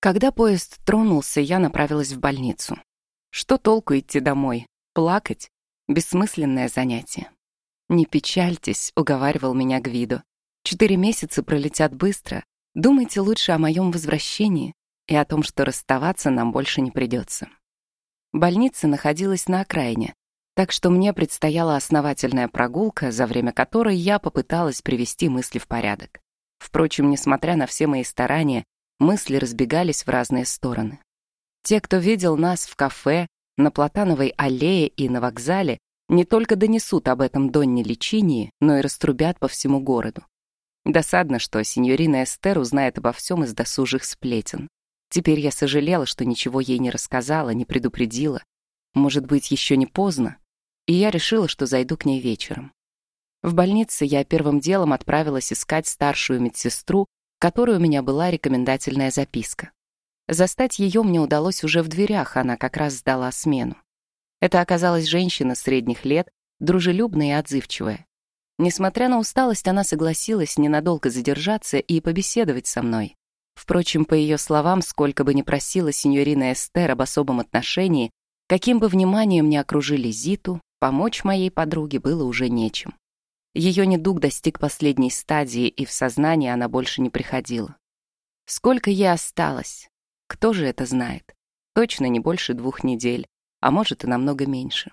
Когда поезд тронулся, я направилась в больницу. Что толку идти домой? Плакать? Бессмысленное занятие. «Не печальтесь», — уговаривал меня Гвидо. «Четыре месяца пролетят быстро. Думайте лучше о моем возвращении и о том, что расставаться нам больше не придется». Больница находилась на окраине, так что мне предстояла основательная прогулка, за время которой я попыталась привести мысли в порядок. Впрочем, несмотря на все мои старания, мысли разбегались в разные стороны. Те, кто видел нас в кафе, на Платановой аллее и на вокзале, не только донесут об этом Донне Личинии, но и раструбят по всему городу. Досадно, что сеньорина Эстер узнает обо всем из досужих сплетен. Теперь я сожалела, что ничего ей не рассказала, не предупредила. Может быть, еще не поздно? И я решила, что зайду к ней вечером. В больнице я первым делом отправилась искать старшую медсестру, которой у меня была рекомендательная записка. Застать ее мне удалось уже в дверях, она как раз сдала смену. Это оказалась женщина средних лет, дружелюбная и отзывчивая. Несмотря на усталость, она согласилась ненадолго задержаться и побеседовать со мной. Впрочем, по ее словам, сколько бы ни просила сеньорина Эстер об особом отношении, каким бы вниманием ни окружили Зиту, помочь моей подруге было уже нечем. Ее недуг достиг последней стадии, и в сознание она больше не приходила. Сколько ей осталось? Кто же это знает? Точно не больше двух недель, а может и намного меньше.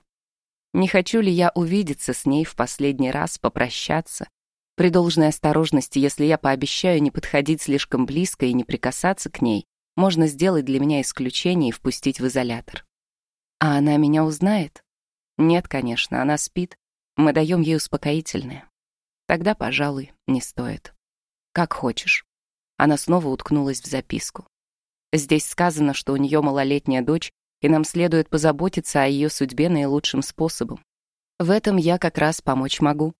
Не хочу ли я увидеться с ней в последний раз, попрощаться? При должной осторожности, если я пообещаю не подходить слишком близко и не прикасаться к ней, можно сделать для меня исключение и впустить в изолятор. А она меня узнает? Нет, конечно, она спит, мы даем ей успокоительное. Тогда, пожалуй, не стоит. Как хочешь. Она снова уткнулась в записку. Здесь сказано, что у нее малолетняя дочь, и нам следует позаботиться о ее судьбе наилучшим способом. В этом я как раз помочь могу.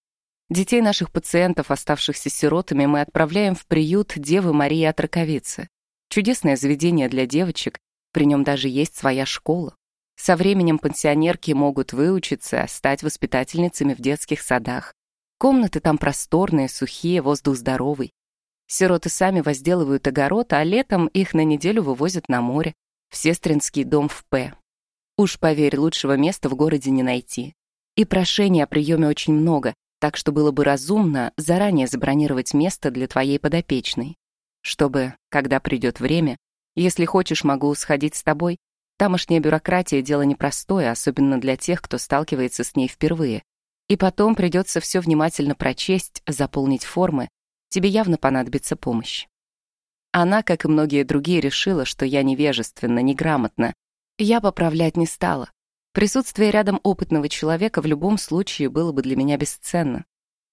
Детей наших пациентов, оставшихся сиротами, мы отправляем в приют Девы Марии от Раковицы. Чудесное заведение для девочек, при нем даже есть своя школа. Со временем пансионерки могут выучиться, стать воспитательницами в детских садах. Комнаты там просторные, сухие, воздух здоровый. Сироты сами возделывают огород, а летом их на неделю вывозят на море, в сестринский дом в П. Уж поверь, лучшего места в городе не найти. И прошений о приеме очень много, так что было бы разумно заранее забронировать место для твоей подопечной. Чтобы, когда придет время, если хочешь, могу сходить с тобой, Тамошняя бюрократия — дело непростое, особенно для тех, кто сталкивается с ней впервые. И потом придется все внимательно прочесть, заполнить формы. Тебе явно понадобится помощь. Она, как и многие другие, решила, что я невежественна, неграмотна. Я поправлять не стала. Присутствие рядом опытного человека в любом случае было бы для меня бесценно.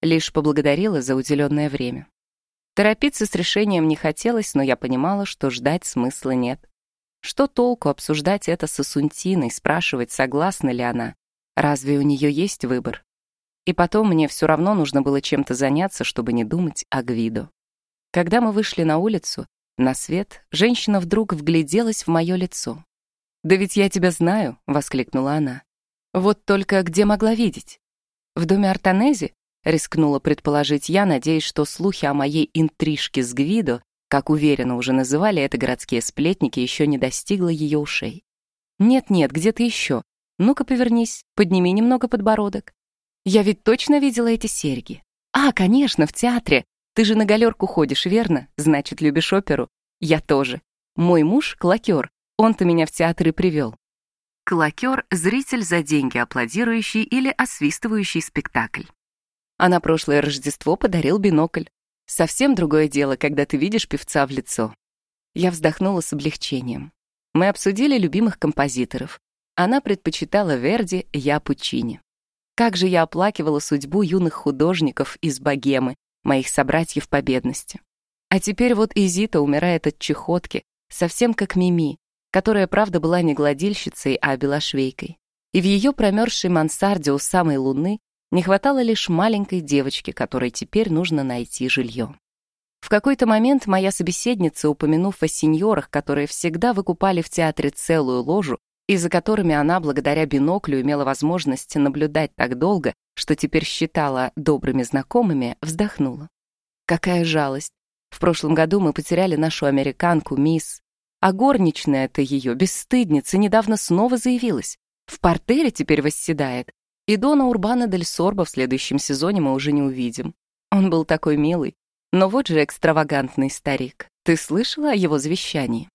Лишь поблагодарила за уделенное время. Торопиться с решением не хотелось, но я понимала, что ждать смысла нет. Что толку обсуждать это с Асунтиной, спрашивать, согласна ли она? Разве у нее есть выбор? И потом мне все равно нужно было чем-то заняться, чтобы не думать о Гвидо. Когда мы вышли на улицу, на свет, женщина вдруг вгляделась в мое лицо. «Да ведь я тебя знаю», — воскликнула она. «Вот только где могла видеть? В доме Артанези?» — рискнула предположить я, надеясь, что слухи о моей интрижке с Гвидо как уверенно уже называли это городские сплетники, еще не достигла ее ушей. «Нет-нет, где-то еще. Ну-ка повернись, подними немного подбородок. Я ведь точно видела эти серьги. А, конечно, в театре. Ты же на галерку ходишь, верно? Значит, любишь оперу. Я тоже. Мой муж — клокер. Он-то меня в театр и привел. Клокер — зритель за деньги, аплодирующий или освистывающий спектакль. А на прошлое Рождество подарил бинокль. Совсем другое дело, когда ты видишь певца в лицо. Я вздохнула с облегчением. Мы обсудили любимых композиторов. Она предпочитала Верди, я Пучини. Как же я оплакивала судьбу юных художников из богемы, моих собратьев по бедности. А теперь вот Изита умирает от чехотки, совсем как Мими, которая, правда, была не гладильщицей, а белошвейкой. И в ее промерзшей мансарде у самой луны не хватало лишь маленькой девочки, которой теперь нужно найти жилье. В какой-то момент моя собеседница, упомянув о сеньорах, которые всегда выкупали в театре целую ложу, и за которыми она, благодаря биноклю, имела возможность наблюдать так долго, что теперь считала добрыми знакомыми, вздохнула. Какая жалость. В прошлом году мы потеряли нашу американку, мисс. А горничная-то ее, бесстыдница, недавно снова заявилась. В портере теперь восседает. И Дона Урбана дель Сорбо в следующем сезоне мы уже не увидим. Он был такой милый. Но вот же экстравагантный старик. Ты слышала о его завещании?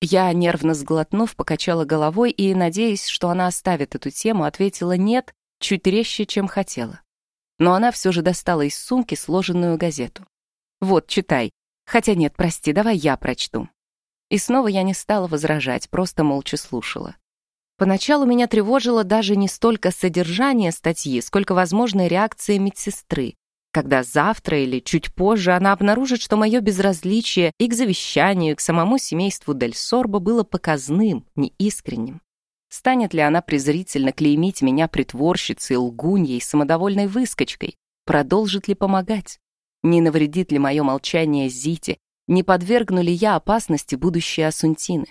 Я, нервно сглотнув, покачала головой и, надеясь, что она оставит эту тему, ответила «нет», чуть резче, чем хотела. Но она все же достала из сумки сложенную газету. «Вот, читай. Хотя нет, прости, давай я прочту». И снова я не стала возражать, просто молча слушала. Поначалу меня тревожило даже не столько содержание статьи, сколько возможная реакция медсестры, когда завтра или чуть позже она обнаружит, что мое безразличие и к завещанию, и к самому семейству Дель Сорбо было показным, неискренним. Станет ли она презрительно клеймить меня притворщицей, лгуньей, самодовольной выскочкой? Продолжит ли помогать? Не навредит ли мое молчание Зите? Не подвергну ли я опасности будущей Асунтины?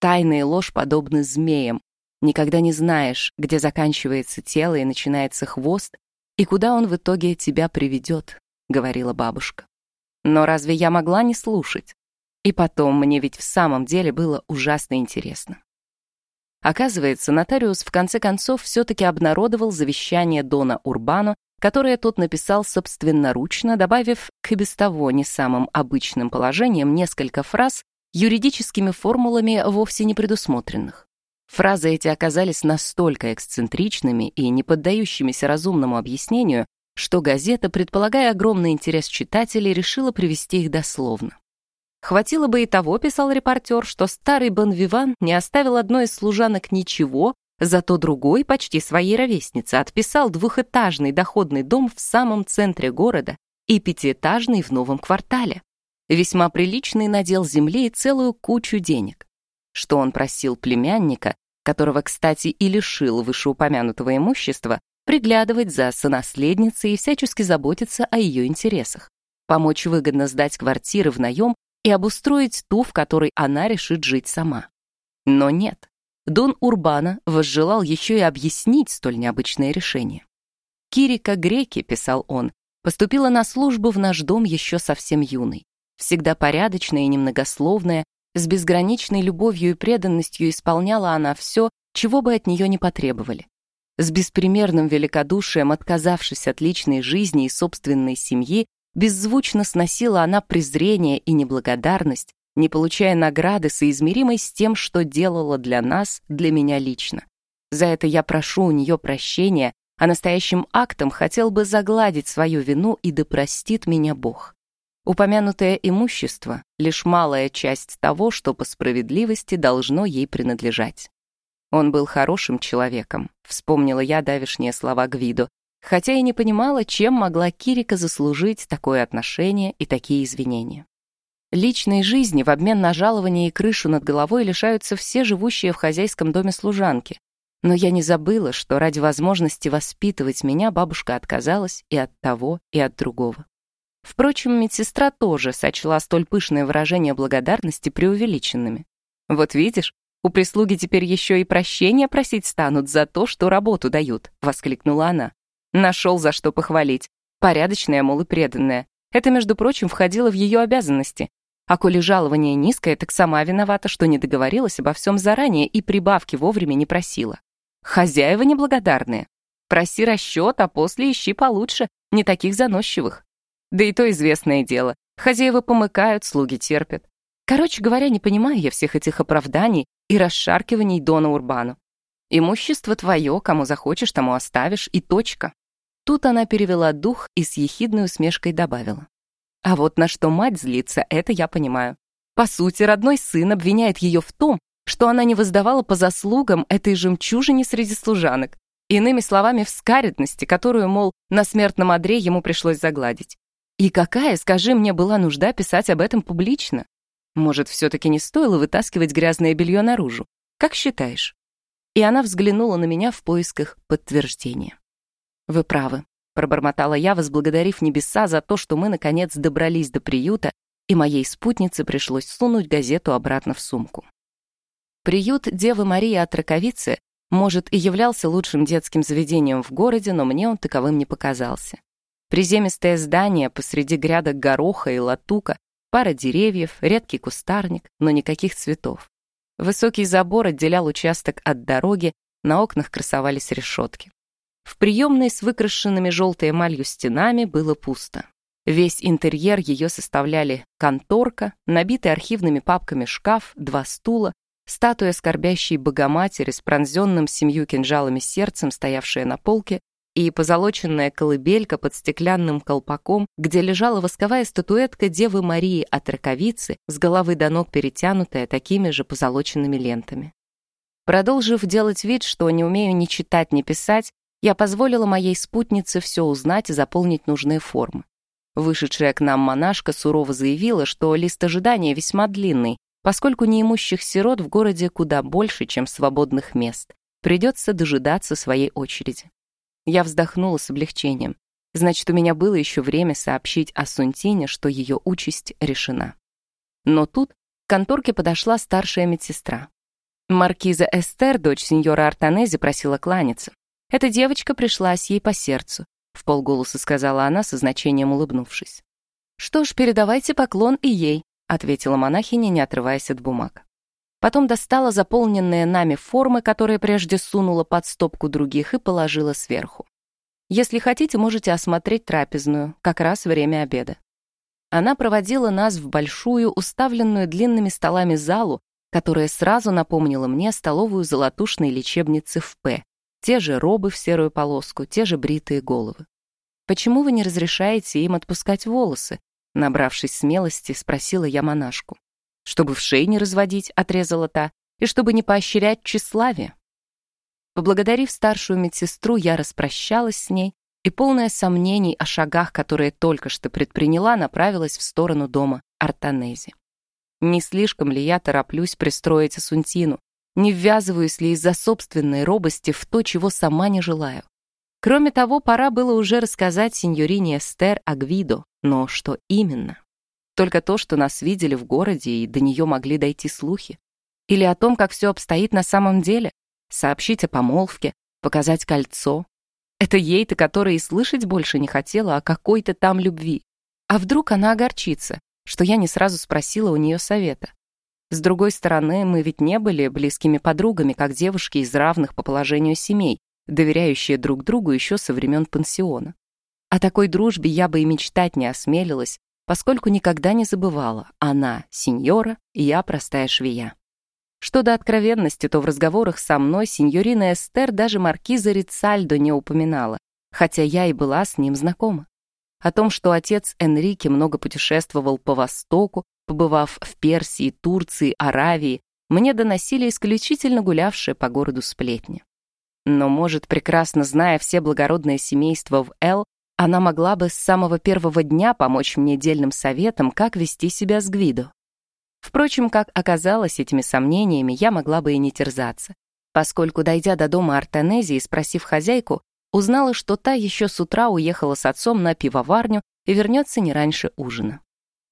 Тайна ложь подобны змеям. Никогда не знаешь, где заканчивается тело и начинается хвост, и куда он в итоге тебя приведет, говорила бабушка. Но разве я могла не слушать? И потом, мне ведь в самом деле было ужасно интересно. Оказывается, нотариус в конце концов все-таки обнародовал завещание Дона Урбано, которое тот написал собственноручно, добавив к и без того не самым обычным положениям несколько фраз юридическими формулами вовсе не предусмотренных. Фразы эти оказались настолько эксцентричными и не поддающимися разумному объяснению, что газета, предполагая огромный интерес читателей, решила привести их дословно. Хватило бы и того, писал репортер, что старый Бонвиван не оставил одной из служанок ничего, зато другой, почти своей ровеснице, отписал двухэтажный доходный дом в самом центре города и пятиэтажный в новом квартале. Весьма приличный надел земли и целую кучу денег. Что он просил племянника, которого, кстати, и лишил вышеупомянутого имущества, приглядывать за сонаследницей и всячески заботиться о ее интересах, помочь выгодно сдать квартиры в наем и обустроить ту, в которой она решит жить сама. Но нет. Дон Урбана возжелал еще и объяснить столь необычное решение. «Кирика Греки», — писал он, — поступила на службу в наш дом еще совсем юной. Всегда порядочная и немногословная, с безграничной любовью и преданностью исполняла она все, чего бы от нее не потребовали. С беспримерным великодушием, отказавшись от личной жизни и собственной семьи, Беззвучно сносила она презрение и неблагодарность, не получая награды, соизмеримой с тем, что делала для нас, для меня лично. За это я прошу у нее прощения, а настоящим актом хотел бы загладить свою вину и да простит меня Бог. Упомянутое имущество — лишь малая часть того, что по справедливости должно ей принадлежать. Он был хорошим человеком, вспомнила я давешние слова Гвидо, хотя и не понимала, чем могла Кирика заслужить такое отношение и такие извинения. Личной жизни в обмен на жалование и крышу над головой лишаются все живущие в хозяйском доме служанки. Но я не забыла, что ради возможности воспитывать меня бабушка отказалась и от того, и от другого. Впрочем, медсестра тоже сочла столь пышное выражение благодарности преувеличенными. «Вот видишь, у прислуги теперь еще и прощения просить станут за то, что работу дают», — воскликнула она. Нашел за что похвалить. Порядочная, мол, и преданная. Это, между прочим, входило в ее обязанности. А коли жалование низкое, так сама виновата, что не договорилась обо всем заранее и прибавки вовремя не просила. Хозяева неблагодарные. Проси расчет, а после ищи получше, не таких заносчивых. Да и то известное дело. Хозяева помыкают, слуги терпят. Короче говоря, не понимаю я всех этих оправданий и расшаркиваний Дона Урбану. Имущество твое, кому захочешь, тому оставишь, и точка. Тут она перевела дух и с ехидной усмешкой добавила. А вот на что мать злится, это я понимаю. По сути, родной сын обвиняет ее в том, что она не воздавала по заслугам этой жемчужине среди служанок. Иными словами, в скаредности, которую, мол, на смертном одре ему пришлось загладить. И какая, скажи мне, была нужда писать об этом публично? Может, все-таки не стоило вытаскивать грязное белье наружу? Как считаешь? И она взглянула на меня в поисках подтверждения. «Вы правы», — пробормотала я, возблагодарив небеса за то, что мы, наконец, добрались до приюта, и моей спутнице пришлось сунуть газету обратно в сумку. Приют Девы Марии от Раковицы, может, и являлся лучшим детским заведением в городе, но мне он таковым не показался. Приземистое здание посреди грядок гороха и латука, Пара деревьев, редкий кустарник, но никаких цветов. Высокий забор отделял участок от дороги, на окнах красовались решетки. В приемной с выкрашенными желтой эмалью стенами было пусто. Весь интерьер ее составляли конторка, набитый архивными папками шкаф, два стула, статуя скорбящей богоматери с пронзенным семью кинжалами сердцем, стоявшая на полке, и позолоченная колыбелька под стеклянным колпаком, где лежала восковая статуэтка Девы Марии от раковицы, с головы до ног перетянутая такими же позолоченными лентами. Продолжив делать вид, что не умею ни читать, ни писать, я позволила моей спутнице все узнать и заполнить нужные формы. Вышедшая к нам монашка сурово заявила, что лист ожидания весьма длинный, поскольку неимущих сирот в городе куда больше, чем свободных мест. Придется дожидаться своей очереди. Я вздохнула с облегчением. Значит, у меня было еще время сообщить о Сунтине, что ее участь решена. Но тут к конторке подошла старшая медсестра. Маркиза Эстер, дочь сеньора Артанези, просила кланяться. Эта девочка пришлась ей по сердцу, в полголоса сказала она со значением улыбнувшись. «Что ж, передавайте поклон и ей», ответила монахиня, не отрываясь от бумаг. Потом достала заполненные нами формы, которые прежде сунула под стопку других и положила сверху. Если хотите, можете осмотреть трапезную, как раз время обеда. Она проводила нас в большую, уставленную длинными столами залу, которая сразу напомнила мне столовую золотушной лечебницы в П. Те же робы в серую полоску, те же бритые головы. «Почему вы не разрешаете им отпускать волосы?» Набравшись смелости, спросила я монашку. Чтобы в шее не разводить, отрезала та, и чтобы не поощрять тщеславие. Поблагодарив старшую медсестру, я распрощалась с ней и, полная сомнений о шагах, которые только что предприняла, направилась в сторону дома Артанези. Не слишком ли я тороплюсь пристроить Асунтину? Не ввязываюсь ли из-за собственной робости в то, чего сама не желаю? Кроме того, пора было уже рассказать сеньорине Эстер о Гвидо, но что именно? Только то, что нас видели в городе, и до нее могли дойти слухи. Или о том, как все обстоит на самом деле. Сообщить о помолвке, показать кольцо. Это ей-то, которая и слышать больше не хотела о какой-то там любви. А вдруг она огорчится, что я не сразу спросила у нее совета. С другой стороны, мы ведь не были близкими подругами, как девушки из равных по положению семей, доверяющие друг другу еще со времен пансиона. О такой дружбе я бы и мечтать не осмелилась, поскольку никогда не забывала, она — сеньора, и я простая швея. Что до откровенности, то в разговорах со мной сеньорина Эстер даже маркиза Рицальдо не упоминала, хотя я и была с ним знакома. О том, что отец Энрике много путешествовал по Востоку, побывав в Персии, Турции, Аравии, мне доносили исключительно гулявшие по городу сплетни. Но, может, прекрасно зная все благородные семейства в Эл, она могла бы с самого первого дня помочь мне дельным советом, как вести себя с Гвидо. Впрочем, как оказалось, этими сомнениями я могла бы и не терзаться, поскольку, дойдя до дома Артанези и спросив хозяйку, узнала, что та еще с утра уехала с отцом на пивоварню и вернется не раньше ужина.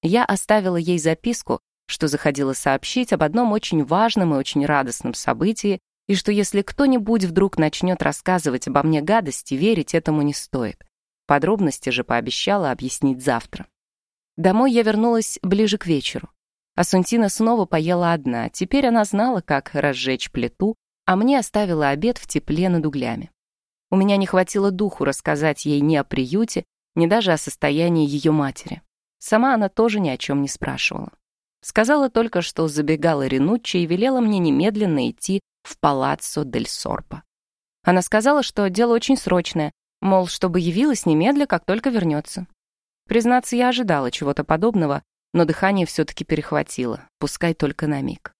Я оставила ей записку, что заходила сообщить об одном очень важном и очень радостном событии, и что если кто-нибудь вдруг начнет рассказывать обо мне гадости, верить этому не стоит. Подробности же пообещала объяснить завтра. Домой я вернулась ближе к вечеру. Асунтина снова поела одна, теперь она знала, как разжечь плиту, а мне оставила обед в тепле над углями. У меня не хватило духу рассказать ей ни о приюте, ни даже о состоянии ее матери. Сама она тоже ни о чем не спрашивала. Сказала только, что забегала Ренуччи и велела мне немедленно идти в палаццо дель Сорпа. Она сказала, что дело очень срочное, Мол, чтобы явилась немедля, как только вернется. Признаться, я ожидала чего-то подобного, но дыхание все-таки перехватило, пускай только на миг.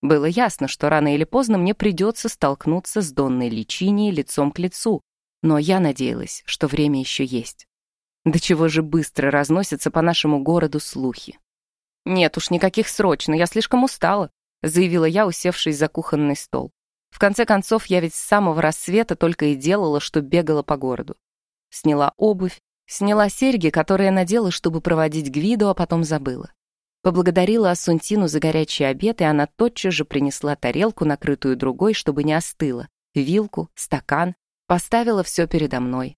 Было ясно, что рано или поздно мне придется столкнуться с Донной Личини лицом к лицу, но я надеялась, что время еще есть. До чего же быстро разносятся по нашему городу слухи. «Нет уж, никаких срочно, я слишком устала», заявила я, усевшись за кухонный стол. В конце концов, я ведь с самого рассвета только и делала, что бегала по городу. Сняла обувь, сняла серьги, которые надела, чтобы проводить Гвиду, а потом забыла. Поблагодарила Асунтину за горячий обед, и она тотчас же принесла тарелку, накрытую другой, чтобы не остыла, вилку, стакан, поставила все передо мной.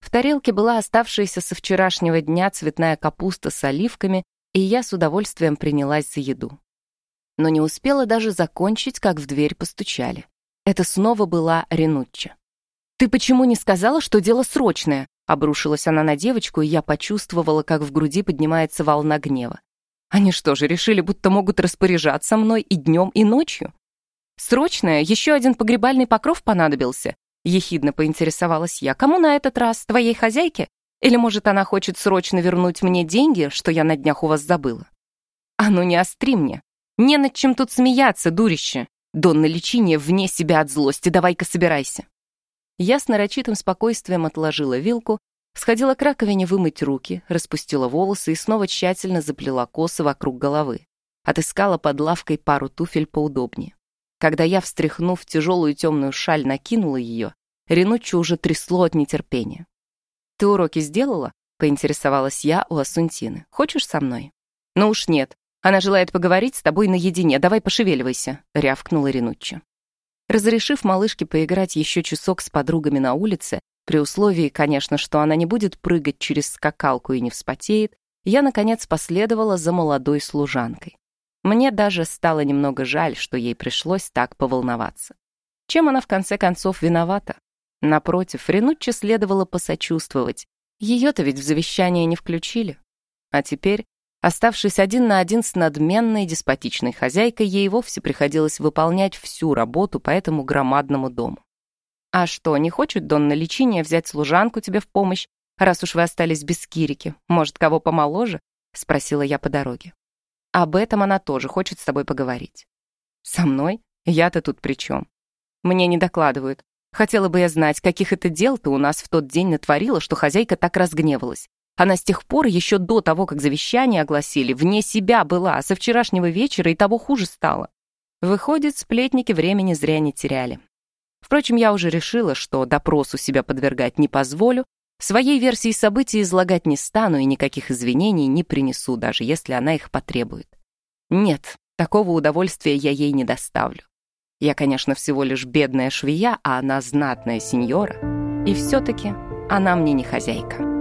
В тарелке была оставшаяся со вчерашнего дня цветная капуста с оливками, и я с удовольствием принялась за еду. Но не успела даже закончить, как в дверь постучали. Это снова была Ренучча. «Ты почему не сказала, что дело срочное?» Обрушилась она на девочку, и я почувствовала, как в груди поднимается волна гнева. Они что же, решили, будто могут распоряжаться мной и днем, и ночью? Срочное, еще один погребальный покров понадобился. Ехидно поинтересовалась я. Кому на этот раз? Твоей хозяйке? Или, может, она хочет срочно вернуть мне деньги, что я на днях у вас забыла? А ну не остри мне. Не над чем тут смеяться, дурище. Донна лечение вне себя от злости, давай-ка собирайся. Я с нарочитым спокойствием отложила вилку, сходила к раковине вымыть руки, распустила волосы и снова тщательно заплела косы вокруг головы. Отыскала под лавкой пару туфель поудобнее. Когда я, встряхнув тяжелую темную шаль, накинула ее, Ренуччо уже трясло от нетерпения. «Ты уроки сделала?» — поинтересовалась я у Асунтины. «Хочешь со мной?» «Ну уж нет. Она желает поговорить с тобой наедине. Давай пошевеливайся», — рявкнула Ренуччо. Разрешив малышке поиграть еще часок с подругами на улице, при условии, конечно, что она не будет прыгать через скакалку и не вспотеет, я, наконец, последовала за молодой служанкой. Мне даже стало немного жаль, что ей пришлось так поволноваться. Чем она, в конце концов, виновата? Напротив, Ренуччи следовало посочувствовать. Ее-то ведь в завещание не включили. А теперь Оставшись один на один с надменной деспотичной хозяйкой, ей вовсе приходилось выполнять всю работу по этому громадному дому. «А что, не хочет Донна Личиния взять служанку тебе в помощь, раз уж вы остались без Кирики? Может, кого помоложе?» — спросила я по дороге. «Об этом она тоже хочет с тобой поговорить». «Со мной? Я-то тут при чем? Мне не докладывают. Хотела бы я знать, каких это дел ты у нас в тот день натворила, что хозяйка так разгневалась. Она с тех пор, еще до того, как завещание огласили, вне себя была, а со вчерашнего вечера и того хуже стало. Выходит, сплетники времени зря не теряли. Впрочем, я уже решила, что допросу себя подвергать не позволю, своей версии событий излагать не стану и никаких извинений не принесу, даже если она их потребует. Нет, такого удовольствия я ей не доставлю. Я, конечно, всего лишь бедная швея, а она знатная сеньора. И все-таки она мне не хозяйка.